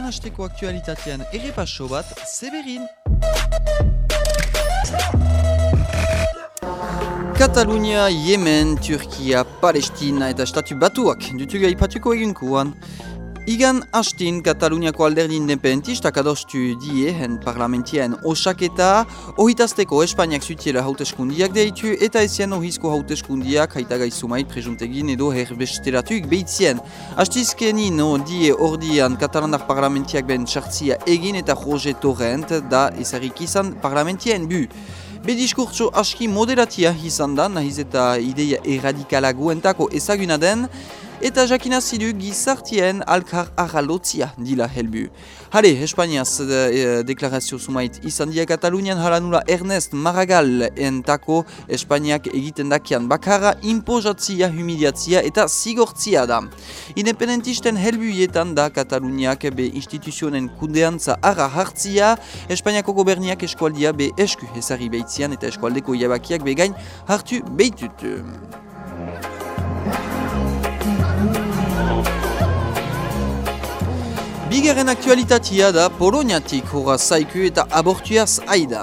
igan hasteko aktualitatean errepaso bat, Severin! Katalunia, Yemen, Turkia, Palestina eta Estatu Batuak dutuga ipatuko egunkuan. Igan hastin Kataluniako alderdi independentistak adostu diehen parlamentien osaketa, ohitazteko Espainiak zutiela hauteskundiak deitu eta ezien ohizko hauteskundiak haitagai sumait prejuntegin edo herbesteratuik behitzien. Hastizkenin no die ordian katalanak parlamentiak ben txartzia egin eta Roger Torrent da ezarrik izan parlamentien bu. Be diskurtso aski moderatia izan da, nahiz eta ideia erradikala guentako ezaguna den, eta jakina zidu gizartien alkar arralotzia dila helbu. Hale, Espainiaz e, deklarazio sumait izan dia Katalunian halanula Ernest Maragall entako Espainiak egiten dakian bakarra impozatzia, humiliatzia eta zigortzia da. Independentisten helbuietan da Kataluniak be instituzionen kundeantza arra hartzia, Espainiako goberniak eskualdia be esku ezari behitzian eta eskualdeko jabakiak begain hartu behitut. Bigarren aktualitatea da Poloniatik horra zaiku eta abortuaz aida.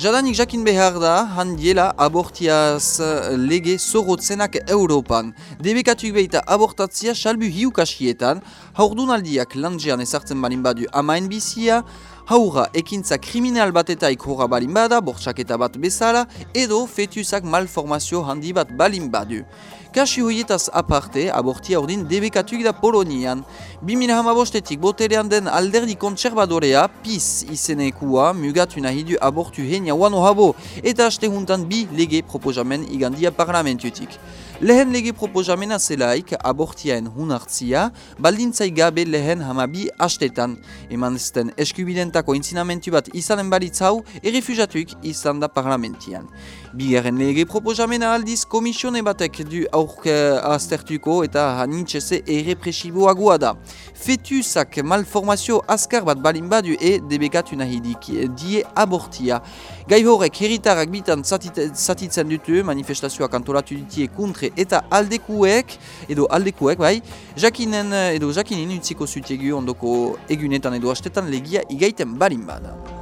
Jadanik jakin behar da, handiela abortiaz lege zorotzenak Europan. Debekatuk behita abortatzia salbu hiukasietan, haurdunaldiak landjean ezartzen balin badu amain bizia, haura ekintza kriminal batetaik horra balin bada, bortxaketa bat bezala, edo fetusak malformazio handi bat balin badu. Kasi hoietaz aparte, abortia ordin debekatuik da Polonian. 2008etik boterean den alderdi kontserbadorea, PIS izenekua, mugatu nahi du abortu henia wano habo, eta haste juntan bi lege proposamen igandia parlamentutik. Lehen lege proposamena zelaik abortiaen hunartzia, baldintzai gabe lehen hamabi hastetan. Eman ezten eskubidentako intzinamentu bat izanen balitzau, errefujatuik izan da parlamentian. Bigarren lege proposamena aldiz komisione batek du aurk aztertuko eta hanintxese errepresiboagoa da. Fetusak malformazio askar bat balin badu e debekatu nahi dik, die abortia. Gai horrek herritarrak bitan zatitzen dutu manifestazioak antolatu ditie kuntre eta aldekuek, edo aldekuek bai, jakinen edo jakinin utziko zutiegu ondoko egunetan edo hastetan legia igaiten balin bada.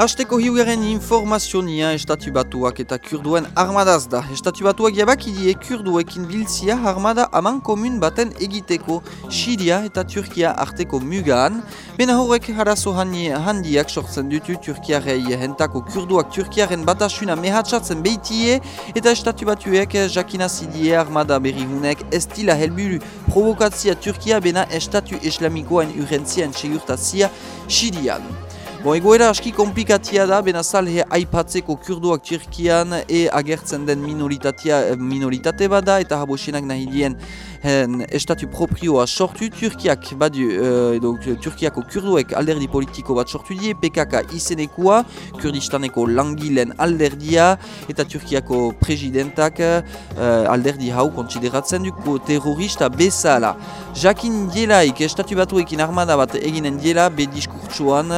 Azteko hiugaren informazionia estatu batuak eta kurduen armadaz da. Estatu batuak jabakidie kurduekin biltzia armada aman komun baten egiteko Siria eta Turkia arteko mugaan. Bena horrek harazo handiak sortzen dutu Turkiarei hentako kurduak Turkiaren batasuna mehatsatzen behitie eta estatu batuek jakinazidie armada berrihunek ez dila helburu provokatzia Turkia bena estatu islamikoen urrentzien segurtazia Sirian. Bon, egoera aski komplikatia da, benazal he aipatzeko kurduak Turkian e agertzen den minoritate bada eta habosenak nahi dien hen estatu proprioa sortu Turkiak badu, uh, edo Turkiako kurduek alderdi politiko bat sortu die, PKK izenekua, kurdistaneko langilen alderdia eta Turkiako presidentak uh, alderdi hau kontsideratzen duko terrorista bezala. Jakin dielaik estatu batuekin armada bat eginen diela be diskurtsuan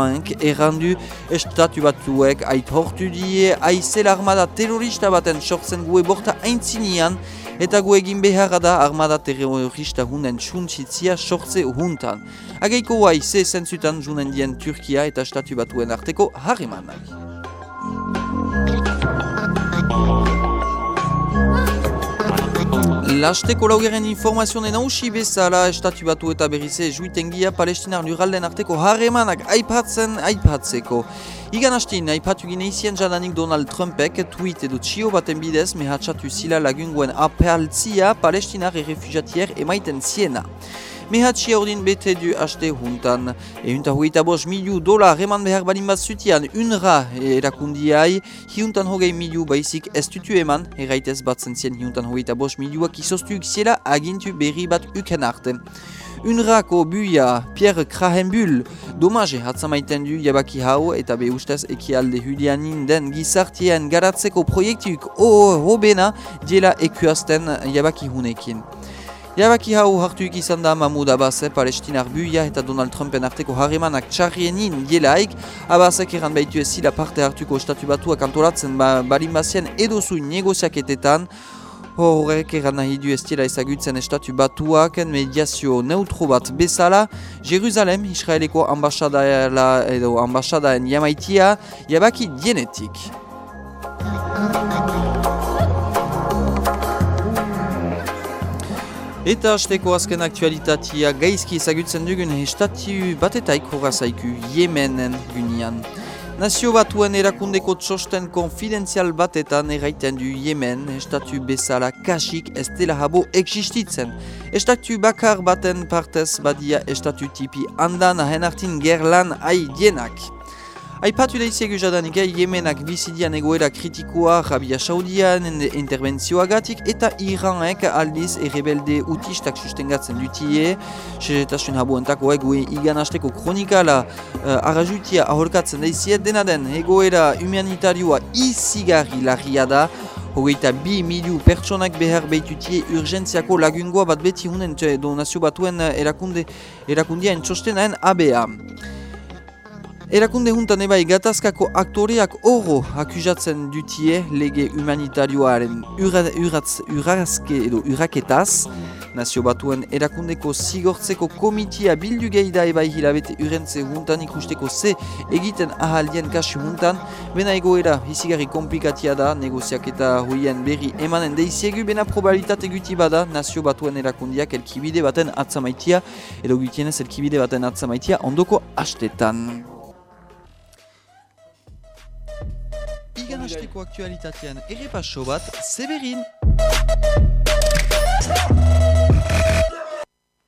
Erdogank errandu estatu batuek ait hortu die aizel armada terrorista baten sortzen gue borta aintzinian eta gu egin beharra da armada terrorista hunen txuntzitzia sortze huntan. Ageiko guai ze zentzutan junen dien Turkia eta estatu batuen arteko harremanak. Lasteko laugeren informazioen hausi bezala estatu batu eta berrize juitengia palestinar lurralden arteko harremanak aipatzen aipatzeko. Igan hastin, aipatu gineizien jadanik Donald Trumpek tweet edo txio baten bidez mehatxatu zila lagunguen apeltzia palestinar errefugiatier emaiten ziena. Mehatxia ordin bete du haste juntan. Ehunta hogeita bos miliu dolar eman behar balin bat zutian unra erakundiai, hiuntan hogei miliu baizik ez tutu eman, erraitez bat zentzien hiuntan hogeita bos miliuak izoztuik ziela agintu berri bat uken arte. Unrako buia Pierre Krahenbull domaje hatzamaiten du jabaki hau eta be ustez ekialde hulianin den gizartien garatzeko proiektuik o hobena diela ekuazten jabaki hunekin. Jabaki hau hartuik izan da Mahmoud Abbas, palestinar buia eta Donald Trumpen arteko harremanak txarrienin dielaik, Abbasek eran behitu ezila parte hartuko estatu batuak antolatzen ba, balin bazien edozu negoziaketetan, Horrek eran nahi du ez dira ezagutzen estatu batuak mediazio neutro bat bezala, Jerusalem, Israeleko edo ambasadaen jamaitia, jabaki dienetik. Eta hasteko azken aktualitatea gaizki ezagutzen dugun estatu batetaik horrazaiku Yemenen gynian. Nazio batuen erakundeko txosten konfidenzial batetan erraiten du Yemen, estatu bezala kasik ez dela habo existitzen. Estatu bakar baten partez badia estatu tipi handan ahen hartin gerlan haidienak. Aipatu da iziegu jadanik, Yemenak bizidian egoera kritikoa Arabia Saudian intervenzioagatik eta Iranek aldiz errebelde utistak sustengatzen dutie. Sezetasun habuentako egoe igan hasteko kronikala uh, arrajutia aholkatzen da iziet dena den egoera humanitarioa izigarri larria da. Hogeita bi miliu pertsonak behar behitutie urgentziako lagungoa bat beti hunen do nazio batuen erakunde, erakundiaen txostenaen ABA. Erakunde juntan ebai gatazkako aktoreak oro akusatzen dutie lege humanitarioaren uratz, urazke edo uraketaz. Nazio batuen erakundeko zigortzeko komitia bildu geida ebai hilabete urentze juntan ikusteko ze egiten ahaldien kasu juntan. Bena egoera hizigarri komplikatia da negoziak eta huien berri emanen deiziegu bena probabilitate guti bada nazio batuen erakundiak elkibide baten atzamaitia edo gutienez elkibide baten atzamaitia ondoko hastetan. Hasteko aktualitatean ere bat, Severin!